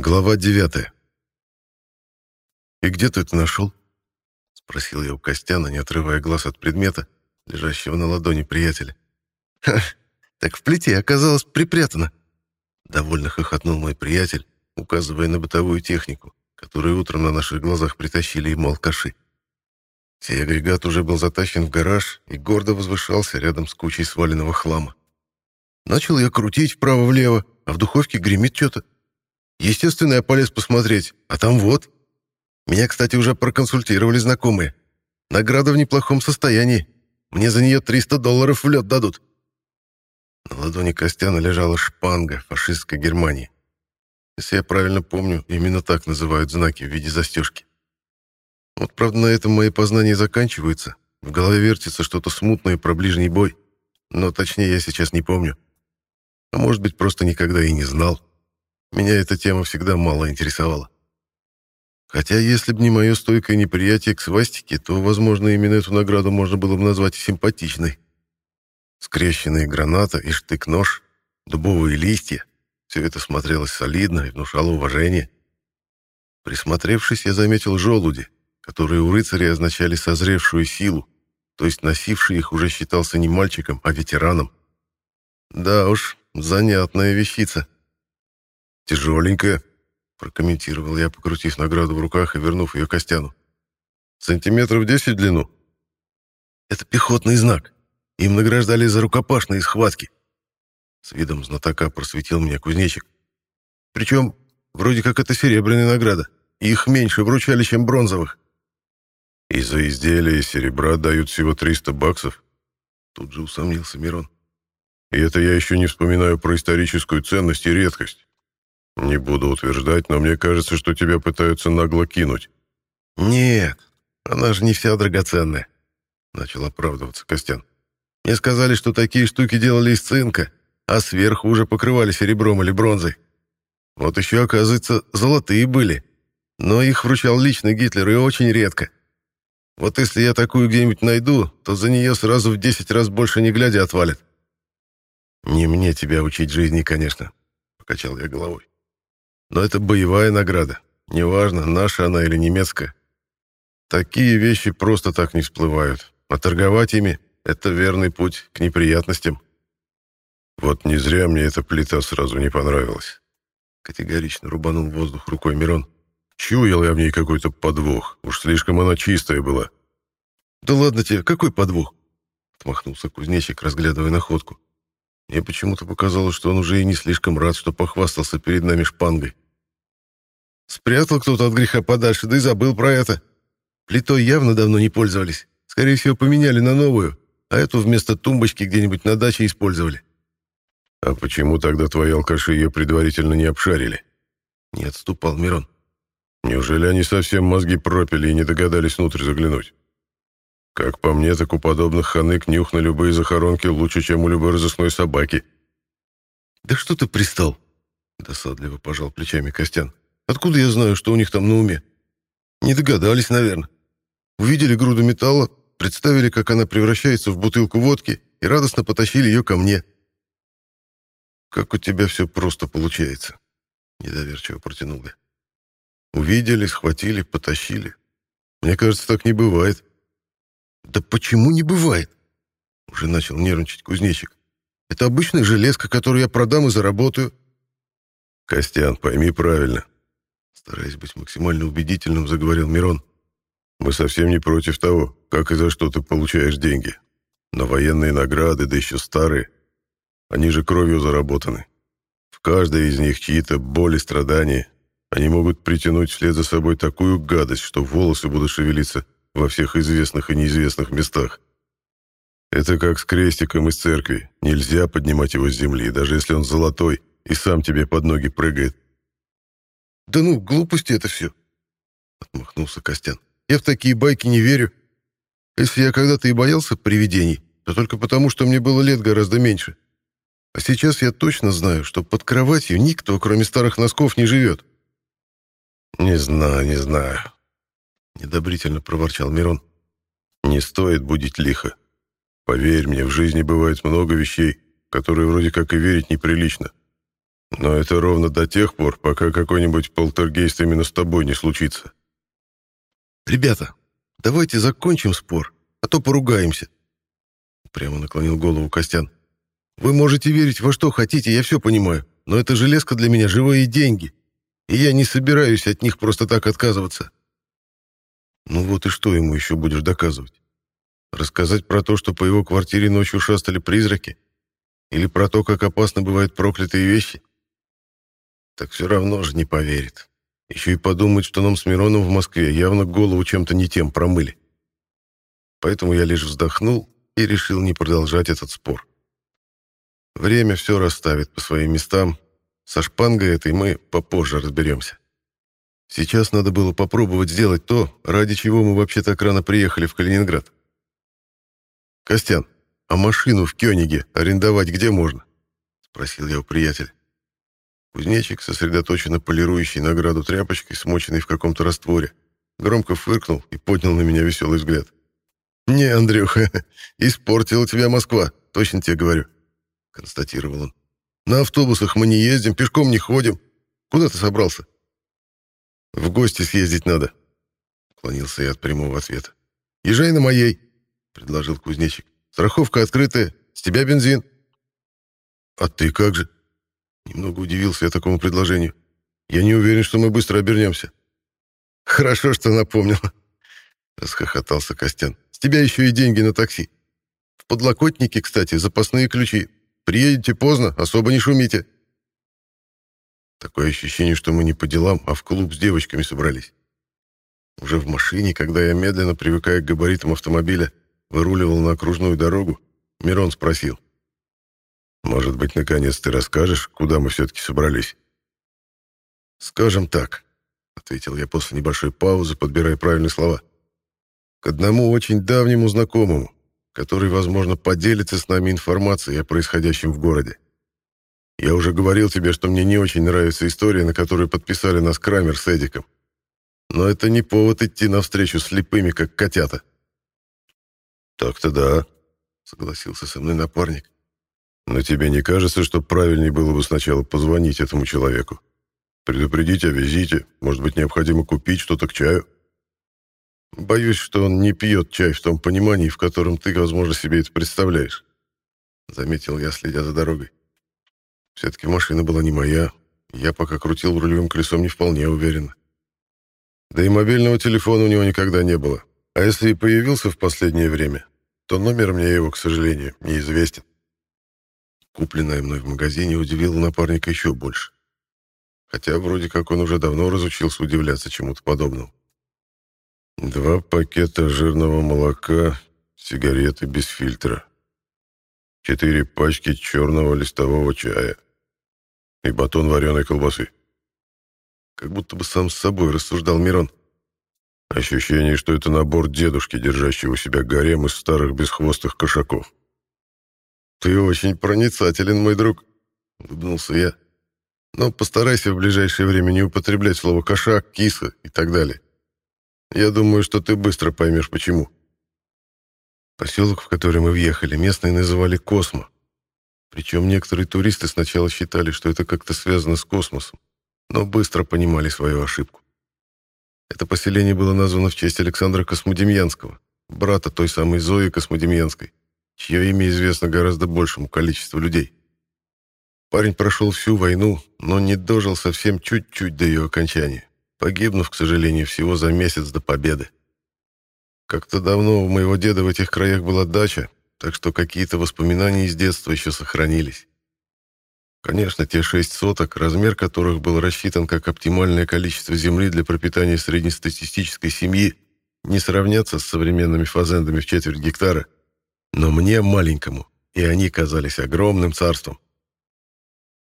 Глава 9 «И где ты это нашел?» — спросил я у Костяна, не отрывая глаз от предмета, лежащего на ладони приятеля. «Ха, так в плите оказалось припрятано!» Довольно хохотнул мой приятель, указывая на бытовую технику, которую утром на наших глазах притащили ему алкаши. Сей агрегат уже был затащен в гараж и гордо возвышался рядом с кучей сваленного хлама. Начал я крутить вправо-влево, а в духовке гремит что-то. Естественно, я полез посмотреть, а там вот. Меня, кстати, уже проконсультировали знакомые. Награда в неплохом состоянии. Мне за нее 300 долларов в лед дадут. На ладони Костяна лежала шпанга фашистской Германии. Если я правильно помню, именно так называют знаки в виде застежки. Вот, правда, на этом мои познания заканчиваются. В голове вертится что-то смутное про ближний бой. Но точнее я сейчас не помню. А может быть, просто никогда и не знал. Меня эта тема всегда мало интересовала. Хотя, если бы не мое стойкое неприятие к свастике, то, возможно, именно эту награду можно было бы назвать симпатичной. Скрещенные граната и штык-нож, дубовые листья — все это смотрелось солидно и внушало уважение. Присмотревшись, я заметил желуди, которые у рыцарей означали созревшую силу, то есть носивший их уже считался не мальчиком, а ветераном. Да уж, занятная вещица. «Тяжеленькая», — прокомментировал я, покрутив награду в руках и вернув ее Костяну. «Сантиметров десять в длину?» «Это пехотный знак. Им награждали за рукопашные схватки». С видом знатока просветил меня кузнечик. «Причем, вроде как это серебряная награда. Их меньше вручали, чем бронзовых». «И за изделие серебра дают всего 300 баксов?» Тут же усомнился Мирон. «И это я еще не вспоминаю про историческую ценность и редкость. Не буду утверждать, но мне кажется, что тебя пытаются нагло кинуть. Нет, она же не вся драгоценная, начал оправдываться Костян. Мне сказали, что такие штуки делали из цинка, а сверху уже покрывали серебром или бронзой. Вот еще, оказывается, золотые были, но их вручал лично Гитлер и очень редко. Вот если я такую где-нибудь найду, то за нее сразу в 10 раз больше не глядя отвалят. Не мне тебя учить жизни, конечно, покачал я головой. Но это боевая награда. Неважно, наша она или немецкая. Такие вещи просто так не всплывают. А торговать ими — это верный путь к неприятностям. Вот не зря мне эта плита сразу не понравилась. Категорично рубанул воздух рукой Мирон. Чуял я в ней какой-то подвох. Уж слишком она чистая была. «Да ладно тебе, какой подвох?» Отмахнулся кузнечик, разглядывая находку. Мне почему-то показалось, что он уже и не слишком рад, что похвастался перед нами шпангой. Спрятал кто-то от греха подальше, да и забыл про это. Плитой явно давно не пользовались. Скорее всего, поменяли на новую, а эту вместо тумбочки где-нибудь на даче использовали. «А почему тогда твои алкаши ее предварительно не обшарили?» Не отступал Мирон. «Неужели они совсем мозги пропили и не догадались внутрь заглянуть?» Как по мне, так у подобных ханык нюх на любые захоронки лучше, чем у любой разыскной собаки. «Да что ты пристал?» — досадливо пожал плечами Костян. «Откуда я знаю, что у них там на уме? Не догадались, наверное. Увидели груду металла, представили, как она превращается в бутылку водки, и радостно потащили ее ко мне». «Как у тебя все просто получается», — недоверчиво протянул я. «Увидели, схватили, потащили. Мне кажется, так не бывает». «Да почему не бывает?» Уже начал нервничать кузнечик. «Это обычная железка, которую я продам и заработаю». «Костян, пойми правильно», стараясь быть максимально убедительным, заговорил Мирон. «Мы совсем не против того, как и за что ты получаешь деньги. Но военные награды, да еще старые, они же кровью заработаны. В каждой из них чьи-то боли, страдания. Они могут притянуть вслед за собой такую гадость, что волосы будут шевелиться во всех известных и неизвестных местах. Это как с крестиком из церкви. Нельзя поднимать его с земли, даже если он золотой и сам тебе под ноги прыгает. «Да ну, глупости это все!» — отмахнулся Костян. «Я в такие байки не верю. Если я когда-то и боялся привидений, то только потому, что мне было лет гораздо меньше. А сейчас я точно знаю, что под кроватью никто, кроме старых носков, не живет». «Не знаю, не знаю», недобрительно проворчал Мирон. Не стоит будить лихо. Поверь мне, в жизни бывает много вещей, которые вроде как и верить неприлично. Но это ровно до тех пор, пока какой-нибудь полтергейст именно с тобой не случится. «Ребята, давайте закончим спор, а то поругаемся», — прямо наклонил голову Костян. «Вы можете верить во что хотите, я все понимаю, но эта железка для меня живые деньги, и я не собираюсь от них просто так отказываться». «Ну вот и что ему еще будешь доказывать? Рассказать про то, что по его квартире ночью шастали призраки? Или про то, как опасно бывают проклятые вещи? Так все равно же не поверит. Еще и подумает, что нам с Мироном в Москве явно голову чем-то не тем промыли. Поэтому я лишь вздохнул и решил не продолжать этот спор. Время все расставит по своим местам. Со шпангой этой мы попозже разберемся. Сейчас надо было попробовать сделать то, ради чего мы вообще так рано приехали в Калининград. «Костян, а машину в Кёниге арендовать где можно?» — спросил я у приятеля. Кузнечик, сосредоточенно полирующий награду тряпочкой, смоченной в каком-то растворе, громко фыркнул и поднял на меня веселый взгляд. «Не, Андрюха, испортила тебя Москва, точно тебе говорю», — констатировал он. «На автобусах мы не ездим, пешком не ходим. Куда ты собрался?» «В гости съездить надо», — уклонился я от прямого ответа. «Езжай на моей», — предложил кузнечик. «Страховка открытая, с тебя бензин». «А ты как же?» Немного удивился я такому предложению. Я не уверен, что мы быстро обернемся. Хорошо, что напомнил. Расхохотался Костян. С тебя еще и деньги на такси. В подлокотнике, кстати, запасные ключи. Приедете поздно, особо не шумите. Такое ощущение, что мы не по делам, а в клуб с девочками собрались. Уже в машине, когда я медленно, привыкая к габаритам автомобиля, выруливал на окружную дорогу, Мирон спросил. Может быть, наконец ты расскажешь, куда мы все-таки собрались?» «Скажем так», — ответил я после небольшой паузы, подбирая правильные слова. «К одному очень давнему знакомому, который, возможно, поделится с нами информацией о происходящем в городе. Я уже говорил тебе, что мне не очень нравится история, на которую подписали нас Крамер с Эдиком. Но это не повод идти навстречу слепыми, как котята». «Так-то да», — согласился со мной напарник. Но тебе не кажется, что правильнее было бы сначала позвонить этому человеку? Предупредить о визите, может быть, необходимо купить что-то к чаю? Боюсь, что он не пьет чай в том понимании, в котором ты, возможно, себе это представляешь. Заметил я, следя за дорогой. Все-таки машина была не моя. Я пока крутил рулевым колесом не вполне уверенно. Да и мобильного телефона у него никогда не было. А если и появился в последнее время, то номер мне его, к сожалению, неизвестен. Купленное мной в магазине удивило напарника еще больше. Хотя вроде как он уже давно разучился удивляться чему-то подобному. Два пакета жирного молока, сигареты без фильтра, четыре пачки черного листового чая и батон вареной колбасы. Как будто бы сам с собой рассуждал Мирон. Ощущение, что это набор дедушки, держащего себя гарем из старых бесхвостых кошаков. «Ты очень проницателен, мой друг», — улыбнулся я. «Но постарайся в ближайшее время не употреблять слово «кошак», «киса» и так далее. Я думаю, что ты быстро поймешь, почему». Поселок, в который мы въехали, местные называли Космо. Причем некоторые туристы сначала считали, что это как-то связано с космосом, но быстро понимали свою ошибку. Это поселение было названо в честь Александра Космодемьянского, брата той самой Зои Космодемьянской чье имя известно гораздо большему количеству людей. Парень прошел всю войну, но не дожил совсем чуть-чуть до ее окончания, погибнув, к сожалению, всего за месяц до победы. Как-то давно у моего деда в этих краях была дача, так что какие-то воспоминания из детства еще сохранились. Конечно, те шесть соток, размер которых был рассчитан как оптимальное количество земли для пропитания среднестатистической семьи, не сравнятся с современными фазендами в четверть гектара – но мне, маленькому, и они казались огромным царством.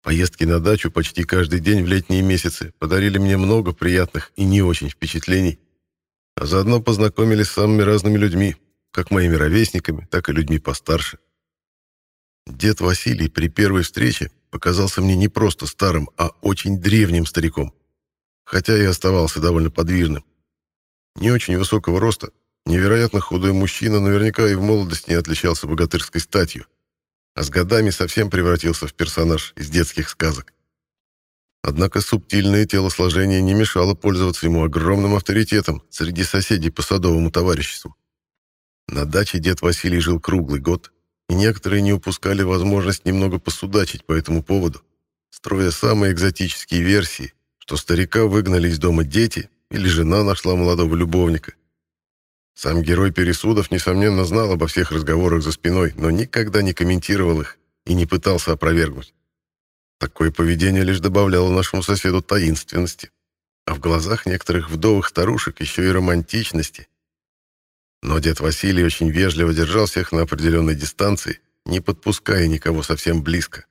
Поездки на дачу почти каждый день в летние месяцы подарили мне много приятных и не очень впечатлений, а заодно познакомились с самыми разными людьми, как моими ровесниками, так и людьми постарше. Дед Василий при первой встрече показался мне не просто старым, а очень древним стариком, хотя и оставался довольно подвижным. Не очень высокого роста, Невероятно худой мужчина наверняка и в молодости не отличался богатырской статью, а с годами совсем превратился в персонаж из детских сказок. Однако субтильное телосложение не мешало пользоваться ему огромным авторитетом среди соседей по садовому товариществу. На даче дед Василий жил круглый год, и некоторые не упускали возможность немного посудачить по этому поводу, строя самые экзотические версии, что старика выгнали из дома дети или жена нашла молодого любовника. Сам герой пересудов, несомненно, знал обо всех разговорах за спиной, но никогда не комментировал их и не пытался опровергнуть. Такое поведение лишь добавляло нашему соседу таинственности, а в глазах некоторых вдовых старушек еще и романтичности. Но дед Василий очень вежливо держал всех на определенной дистанции, не подпуская никого совсем близко.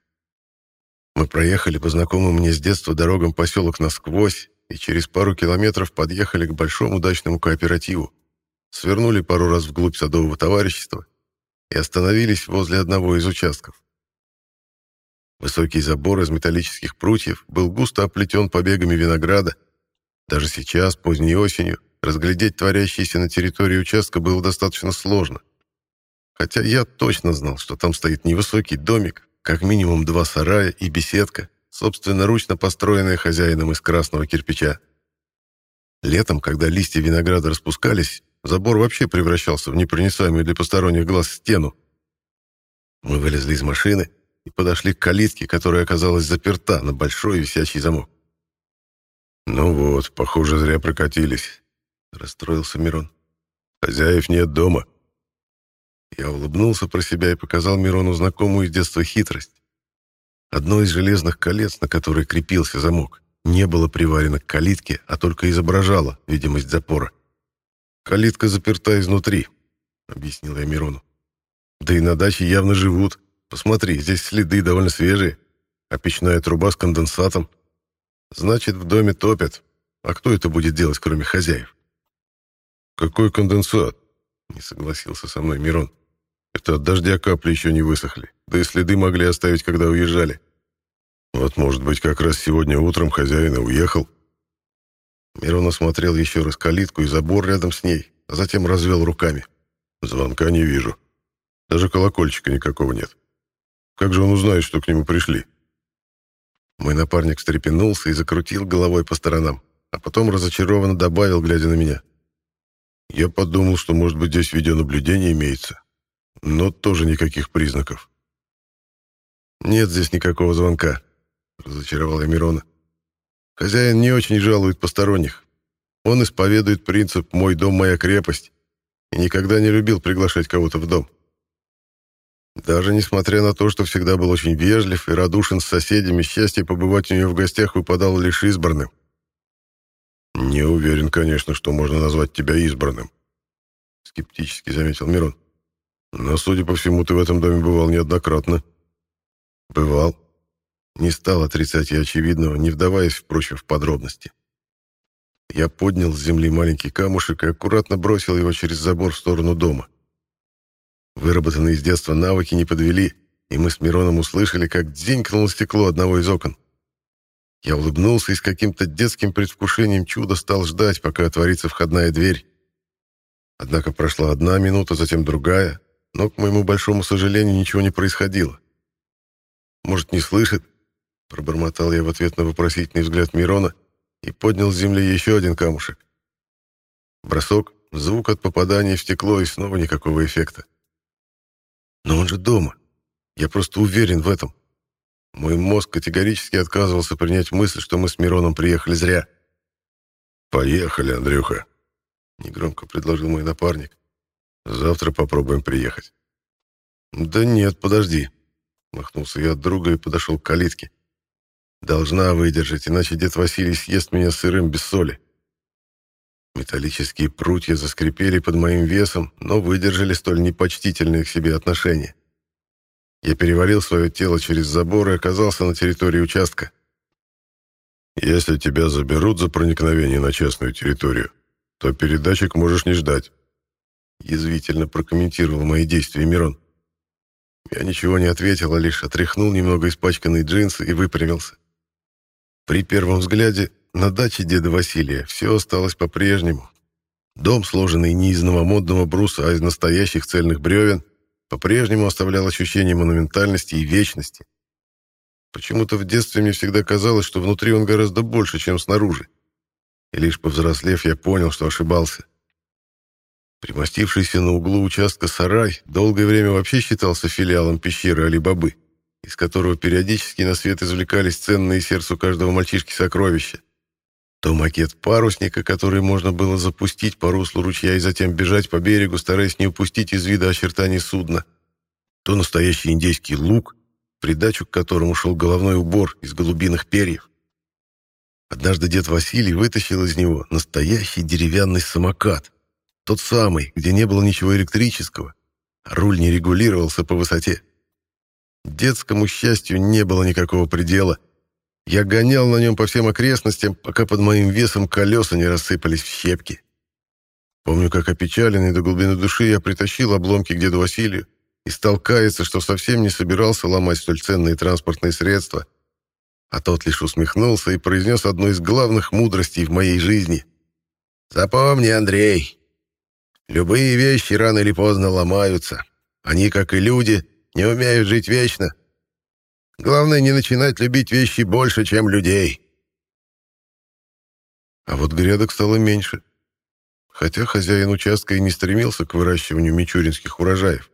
Мы проехали по знакомым мне с детства дорогам поселок насквозь и через пару километров подъехали к большому дачному кооперативу, свернули пару раз вглубь садового товарищества и остановились возле одного из участков. Высокий забор из металлических прутьев был густо оплетен побегами винограда. Даже сейчас, поздней осенью, разглядеть творящееся на территории участка было достаточно сложно. Хотя я точно знал, что там стоит невысокий домик, как минимум два сарая и беседка, собственноручно построенная хозяином из красного кирпича. Летом, когда листья винограда распускались, забор вообще превращался в непроницаемую для посторонних глаз стену. Мы вылезли из машины и подошли к калитке, которая оказалась заперта на большой висячий замок. «Ну вот, похоже, зря прокатились», — расстроился Мирон. «Хозяев нет дома». Я улыбнулся про себя и показал Мирону знакомую с детства хитрость. Одно из железных колец, на которое крепился замок, не было приварено к калитке, а только изображало видимость запора. «Калитка заперта изнутри», — объяснил я Мирону. «Да и на даче явно живут, Посмотри, здесь следы довольно свежие, а печная труба с конденсатом. Значит, в доме топят. А кто это будет делать, кроме хозяев? Какой конденсат? Не согласился со мной Мирон. Это от дождя капли еще не высохли, да и следы могли оставить, когда уезжали. Вот, может быть, как раз сегодня утром хозяин уехал. Мирон осмотрел еще раз калитку и забор рядом с ней, а затем развел руками. Звонка не вижу. Даже колокольчика никакого нет. Как же он узнает, что к нему пришли? Мой напарник встрепенулся и закрутил головой по сторонам, а потом разочарованно добавил, глядя на меня. Я подумал, что, может быть, здесь видеонаблюдение имеется, но тоже никаких признаков. «Нет здесь никакого звонка», — разочаровал я Мирона. «Хозяин не очень жалует посторонних. Он исповедует принцип «мой дом, моя крепость» и никогда не любил приглашать кого-то в дом. Даже несмотря на то, что всегда был очень вежлив и радушен с соседями, счастье побывать у нее в гостях выпадало лишь избранным. «Не уверен, конечно, что можно назвать тебя избранным», — скептически заметил Мирон. «Но, судя по всему, ты в этом доме бывал неоднократно». «Бывал». Не стал отрицать я очевидного, не вдаваясь, впрочем, в подробности. Я поднял с земли маленький камушек и аккуратно бросил его через забор в сторону дома. Выработанные с детства навыки не подвели, и мы с Мироном услышали, как дзенькнуло стекло одного из окон. Я улыбнулся и с каким-то детским предвкушением чуда стал ждать, пока отворится входная дверь. Однако прошла одна минута, затем другая, но, к моему большому сожалению, ничего не происходило. «Может, не слышит?» — пробормотал я в ответ на вопросительный взгляд Мирона и поднял с земли еще один камушек. Бросок, звук от попадания в стекло и снова никакого эффекта. Но он же дома. Я просто уверен в этом. Мой мозг категорически отказывался принять мысль, что мы с Мироном приехали зря. «Поехали, Андрюха», — негромко предложил мой напарник. «Завтра попробуем приехать». «Да нет, подожди», — махнулся я от друга и подошел к калитке. «Должна выдержать, иначе дед Василий съест меня сырым без соли». Металлические прутья заскрипели под моим весом, но выдержали столь непочтительные к себе отношения. Я перевалил свое тело через забор и оказался на территории участка. «Если тебя заберут за проникновение на частную территорию, то передатчик можешь не ждать», — язвительно прокомментировал мои действия Мирон. Я ничего не ответил, а лишь отряхнул немного испачканные джинсы и выпрямился. При первом взгляде на даче деда Василия все осталось по-прежнему. Дом, сложенный не из новомодного бруса, а из настоящих цельных бревен, по-прежнему оставлял ощущение монументальности и вечности. Почему-то в детстве мне всегда казалось, что внутри он гораздо больше, чем снаружи. И лишь повзрослев, я понял, что ошибался. Примостившийся на углу участка сарай долгое время вообще считался филиалом пещеры Али-Бабы, из которого периодически на свет извлекались ценные сердцу каждого мальчишки сокровища. То макет парусника, который можно было запустить по руслу ручья и затем бежать по берегу, стараясь не упустить из вида очертаний судна, то настоящий индейский лук, придачу к которому шел головной убор из голубиных перьев. Однажды дед Василий вытащил из него настоящий деревянный самокат, тот самый, где не было ничего электрического, а руль не регулировался по высоте. Детскому счастью не было никакого предела — я гонял на нем по всем окрестностям, пока под моим весом колеса не рассыпались в щепки. Помню, как опечаленный до глубины души я притащил обломки к деду Василию и стал каяться, что совсем не собирался ломать столь ценные транспортные средства, а тот лишь усмехнулся и произнес одну из главных мудростей в моей жизни. «Запомни, Андрей, любые вещи рано или поздно ломаются. Они, как и люди, не умеют жить вечно, Главное не начинать любить вещи больше, чем людей. А вот грядок стало меньше. Хотя хозяин участка и не стремился к выращиванию мичуринских урожаев.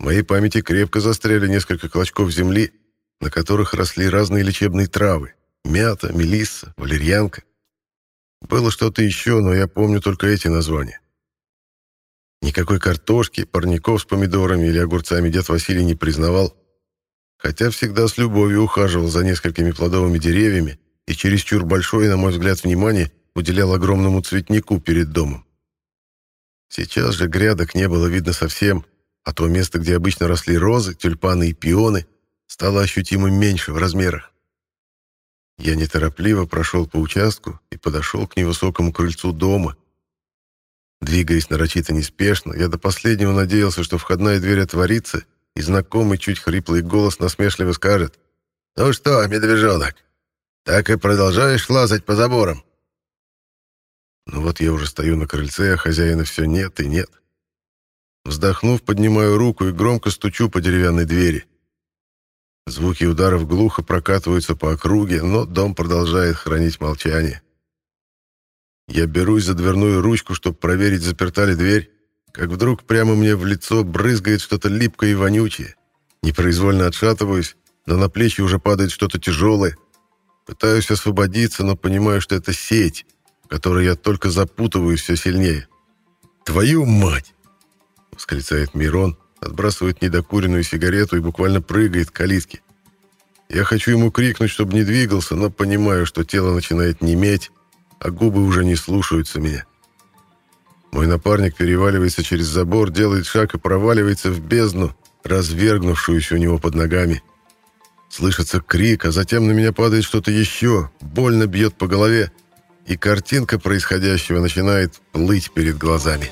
В моей памяти крепко застряли несколько клочков земли, на которых росли разные лечебные травы. Мята, мелисса, валерьянка. Было что-то еще, но я помню только эти названия. Никакой картошки, парников с помидорами или огурцами дед Василий не признавал хотя всегда с любовью ухаживал за несколькими плодовыми деревьями и чересчур большое, на мой взгляд, внимание уделял огромному цветнику перед домом. Сейчас же грядок не было видно совсем, а то место, где обычно росли розы, тюльпаны и пионы, стало ощутимо меньше в размерах. Я неторопливо прошел по участку и подошел к невысокому крыльцу дома. Двигаясь нарочито неспешно, я до последнего надеялся, что входная дверь отворится, и знакомый чуть хриплый голос насмешливо скажет. «Ну что, медвежонок, так и продолжаешь лазать по заборам?» Ну вот я уже стою на крыльце, а хозяина все нет и нет. Вздохнув, поднимаю руку и громко стучу по деревянной двери. Звуки ударов глухо прокатываются по округе, но дом продолжает хранить молчание. Я берусь за дверную ручку, чтобы проверить, заперта ли дверь, как вдруг прямо мне в лицо брызгает что-то липкое и вонючее. Непроизвольно отшатываюсь, но на плечи уже падает что-то тяжелое. Пытаюсь освободиться, но понимаю, что это сеть, в которой я только запутываюсь все сильнее. «Твою мать!» — восклицает Мирон, отбрасывает недокуренную сигарету и буквально прыгает к калитке. Я хочу ему крикнуть, чтобы не двигался, но понимаю, что тело начинает неметь, а губы уже не слушаются меня. Мой напарник переваливается через забор, делает шаг и проваливается в бездну, развергнувшуюся у него под ногами. Слышится крик, а затем на меня падает что-то еще, больно бьет по голове, и картинка происходящего начинает плыть перед глазами.